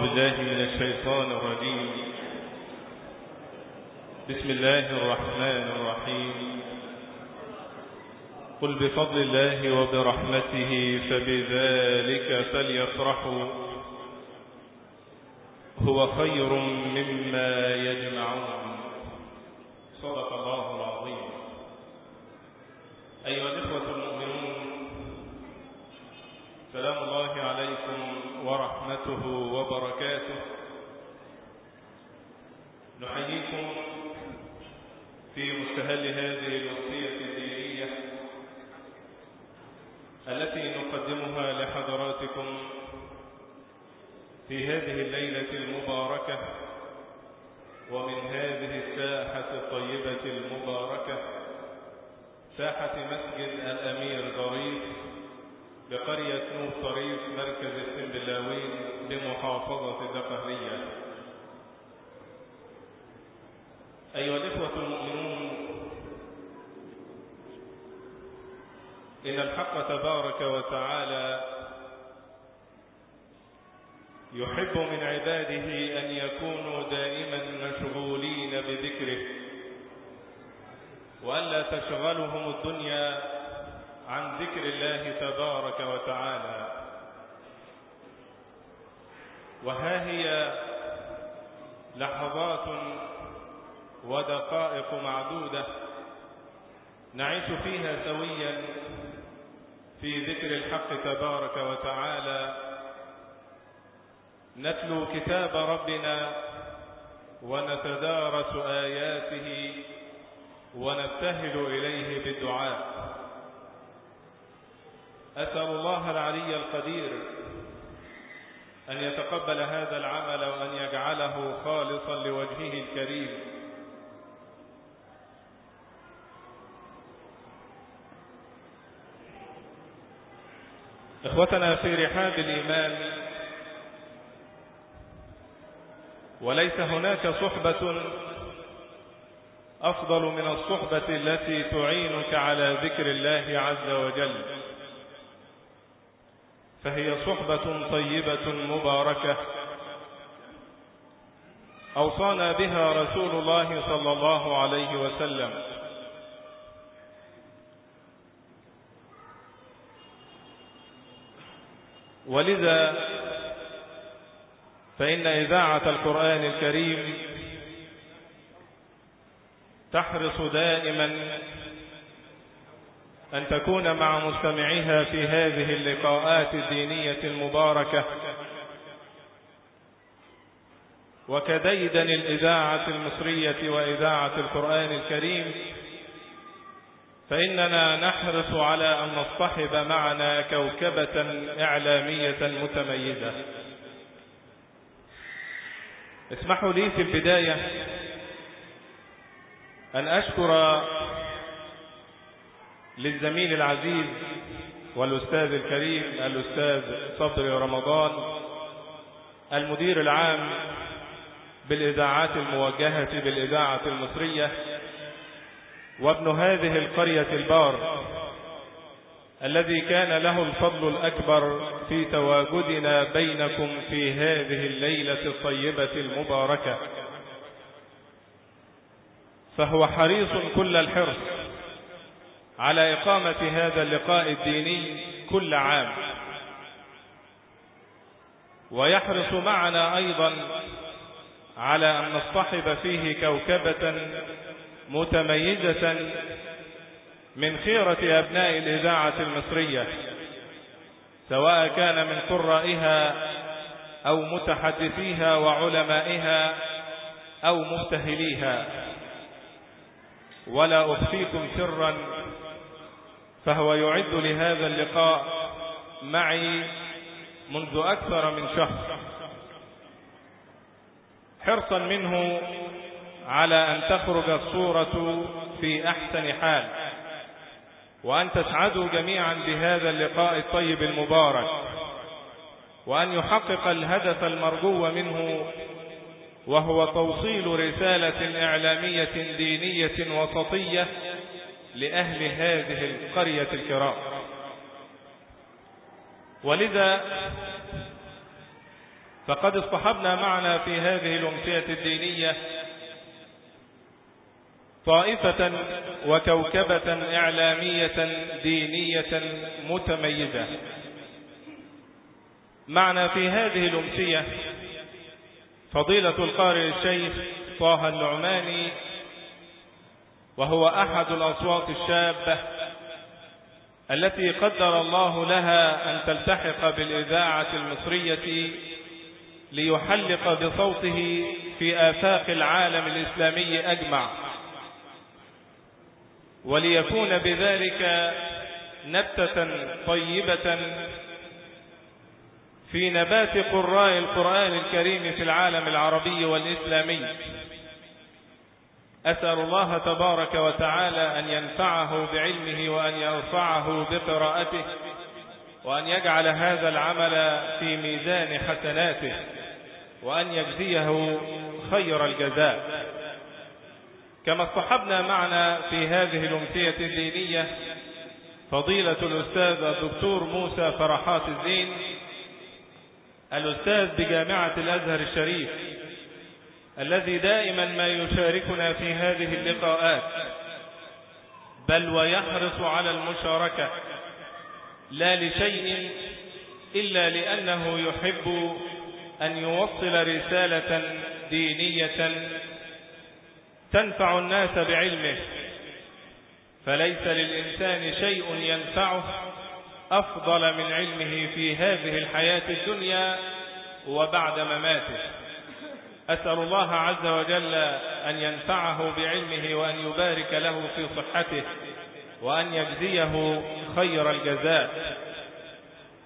بالله من الشيطان الرجيم. بسم الله الرحمن الرحيم. قل بفضل الله وبرحمته فبذلك فليفرحوا. هو خير مما يجمعون. صدق الله العظيم. أيها الإخوة المؤمنون سلام الله ورحمته وبركاته. نحييكم في مستهل هذه الوصية الدينية التي نقدمها لحضراتكم في هذه الليلة المباركة ومن هذه الساحة الطيبة المباركة ساحة مسجد الأمير ضريف بقرية نوف طريف مركز السنبلاوين بمحافظة الدقهلية أيها الإخوة المؤمنون إن الحق تبارك وتعالى يحب من عباده أن يكونوا دائما مشغولين بذكره وألا تشغلهم الدنيا عن ذكر الله تبارك وتعالى. وها هي لحظات ودقائق معدودة نعيش فيها سويا في ذكر الحق تبارك وتعالى. نتلو كتاب ربنا ونتدارس آياته ونبتهل إليه بالدعاء. أسأل الله العلي القدير أن يتقبل هذا العمل وأن يجعله خالصا لوجهه الكريم. إخوتنا في رحاب الإيمان وليس هناك صحبة أفضل من الصحبة التي تعينك على ذكر الله عز وجل. فهي صحبة طيبة مباركة. أوصانا بها رسول الله صلى الله عليه وسلم. ولذا فإن إذاعة القرآن الكريم تحرص دائما أن تكون مع مستمعيها في هذه اللقاءات الدينية المباركة. وكديدن الإذاعة المصرية وإذاعة القرآن الكريم فإننا نحرص على أن نصطحب معنا كوكبة إعلامية متميزة. اسمحوا لي في البداية أن أشكر للزميل العزيز والأستاذ الكريم الأستاذ صبري رمضان المدير العام بالإذاعات الموجهة بالإذاعة المصرية وابن هذه القرية البار الذي كان له الفضل الأكبر في تواجدنا بينكم في هذه الليلة الطيبة المباركة. فهو حريص كل الحرص على إقامة هذا اللقاء الديني كل عام. ويحرص معنا أيضا على أن نصطحب فيه كوكبة متميزة من خيرة أبناء الإذاعة المصرية سواء كان من قرائها أو متحدثيها وعلمائها أو مبتهليها. ولا أخفيكم سرا فهو يعد لهذا اللقاء معي منذ أكثر من شهر. حرصا منه على أن تخرج الصورة في أحسن حال وأن تسعدوا جميعا بهذا اللقاء الطيب المبارك وأن يحقق الهدف المرجو منه وهو توصيل رسالة إعلامية دينية وسطية لأهل هذه القرية الكرام. ولذا فقد اصطحبنا معنا في هذه الأمسية الدينية طائفة وكوكبة إعلامية دينية متميزة. معنا في هذه الأمسية فضيلة القارئ الشيخ طه النعماني وهو أحد الأصوات الشابة التي قدر الله لها أن تلتحق بالإذاعة المصرية ليحلق بصوته في آفاق العالم الإسلامي أجمع. وليكون بذلك نبتة طيبة في نبات قراء القرآن الكريم في العالم العربي والإسلامي. أسأل الله تبارك وتعالى أن ينفعه بعلمه وأن يرفعه بقراءته وأن يجعل هذا العمل في ميزان حسناته وأن يجزيه خير الجزاء. كما اصطحبنا معنا في هذه الأمسية الدينية فضيلة الأستاذ الدكتور موسى فرحات الزين الأستاذ بجامعة الأزهر الشريف. الذي دائما ما يشاركنا في هذه اللقاءات بل ويحرص على المشاركة لا لشيء إلا لأنه يحب أن يوصل رسالة دينية تنفع الناس بعلمه فليس للإنسان شيء ينفعه أفضل من علمه في هذه الحياة الدنيا وبعد مماته. أسأل الله عز وجل أن ينفعه بعلمه وأن يبارك له في صحته وأن يجزيه خير الجزاء.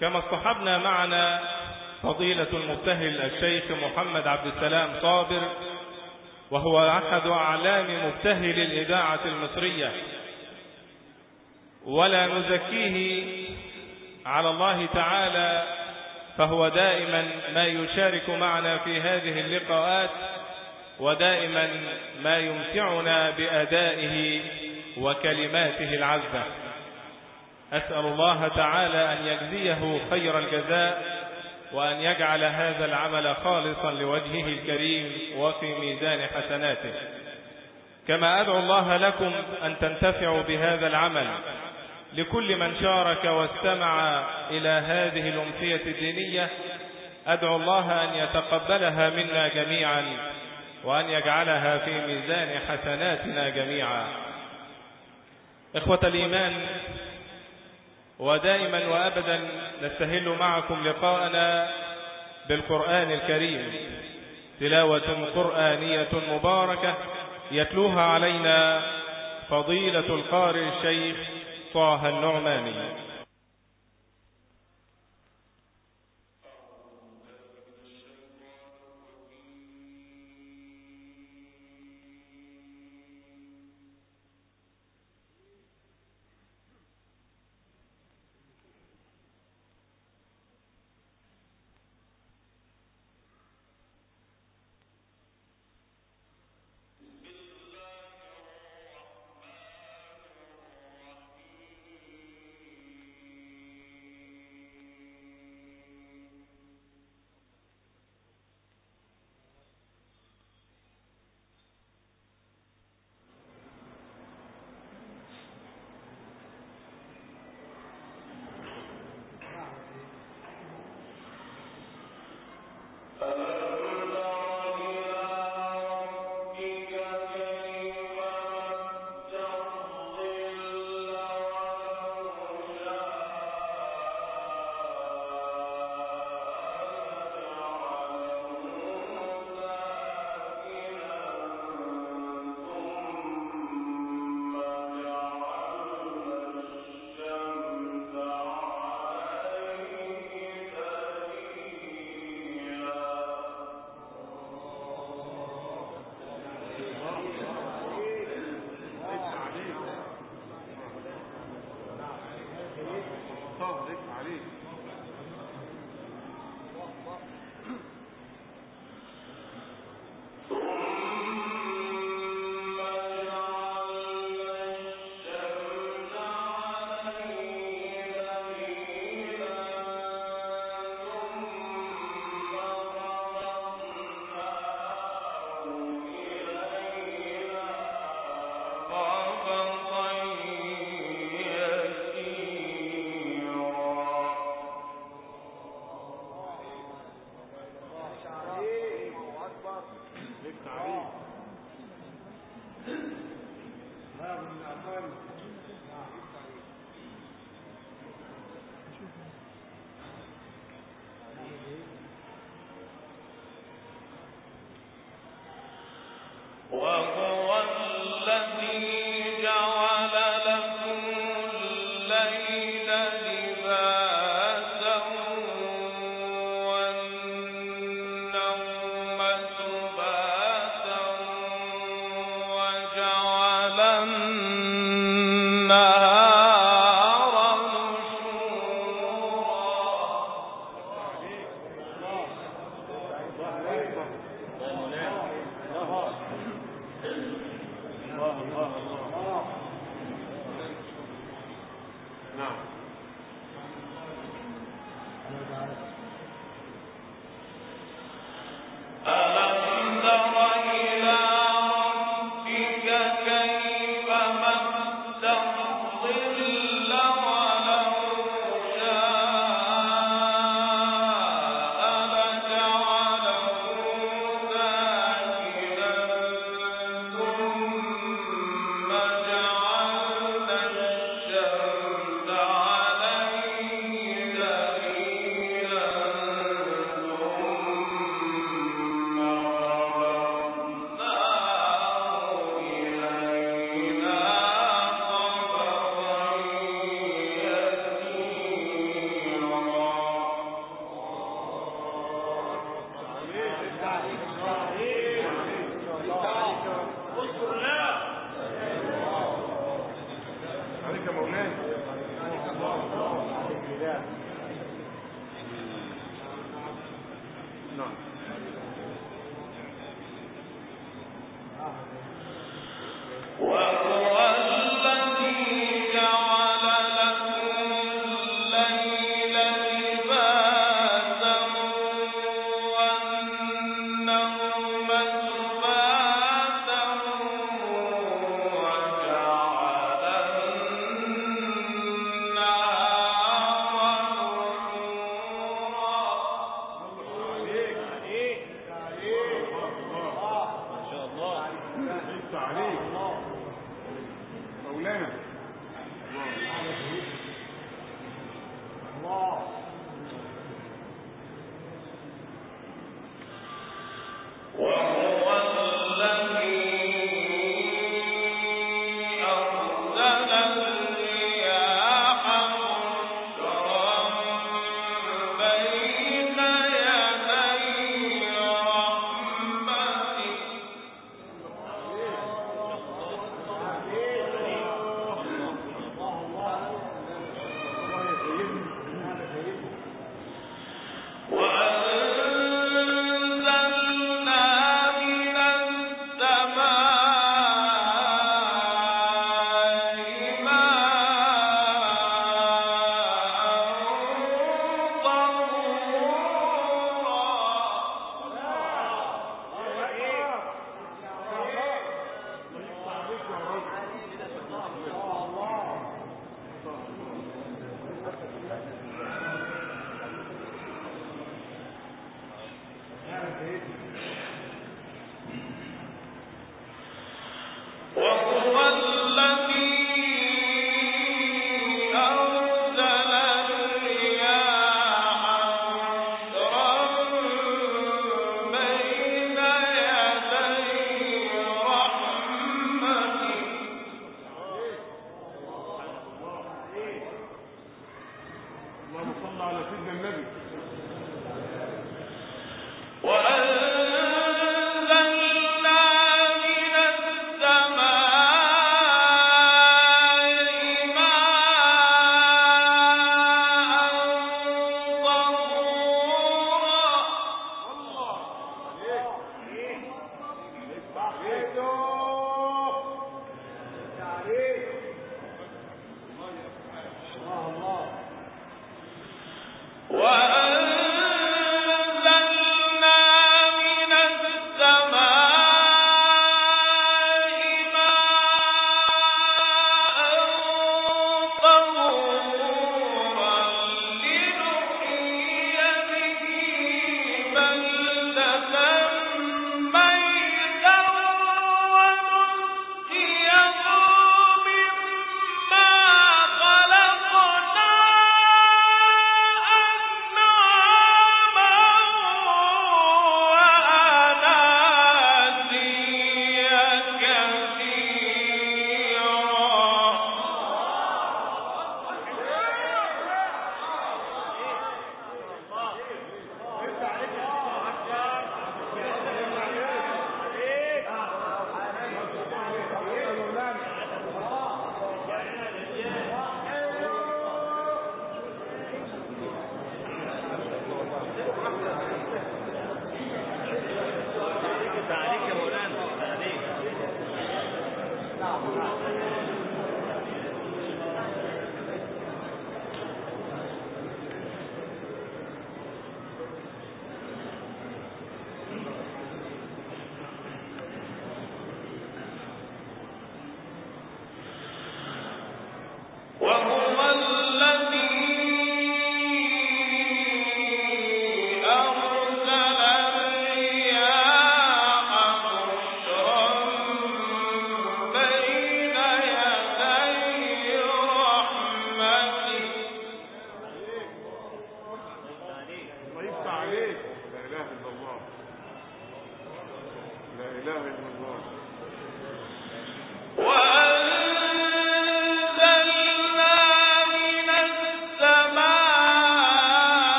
كما اصطحبنا معنا فضيلة المبتهل الشيخ محمد عبد السلام صابر وهو أحد أعلام مبتهل الإذاعة المصرية. ولا نزكيه على الله تعالى فهو دائما ما يشارك معنا في هذه اللقاءات ودائما ما يمتعنا بأدائه وكلماته العذبة أسأل الله تعالى أن يجزيه خير الجزاء وأن يجعل هذا العمل خالصا لوجهه الكريم وفي ميزان حسناته. كما أدعو الله لكم أن تنتفعوا بهذا العمل لكل من شارك واستمع إلى هذه الأمسية الدينية أدعو الله أن يتقبلها منا جميعا وأن يجعلها في ميزان حسناتنا جميعا. إخوة الإيمان ودائما وأبدا نستهل معكم لقاءنا بالقرآن الكريم تلاوة قرآنية مباركة يتلوها علينا فضيلة القارئ الشيخ طه النعماني. go.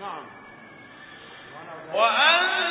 نعم. وأن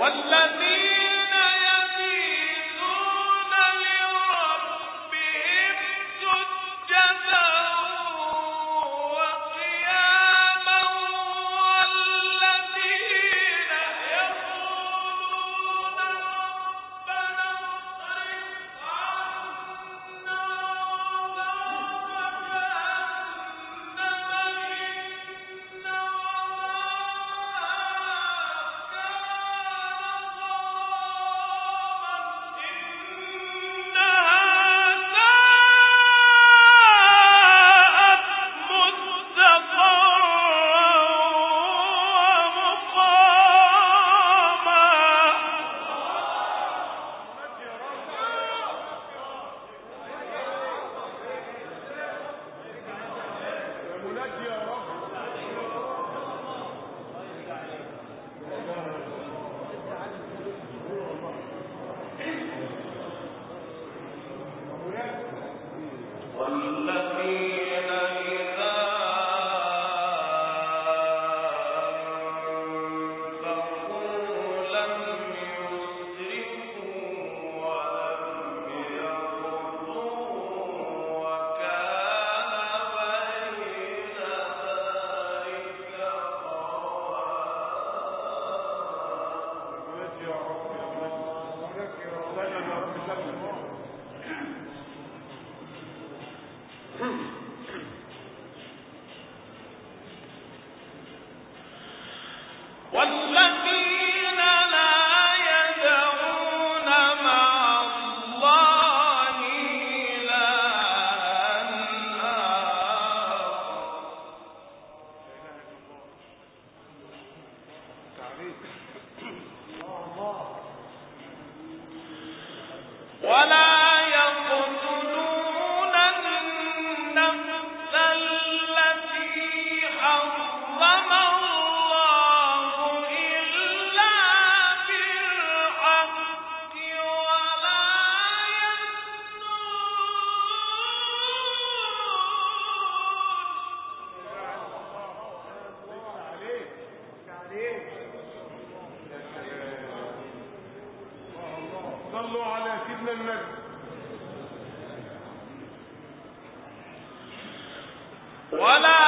والذي ولا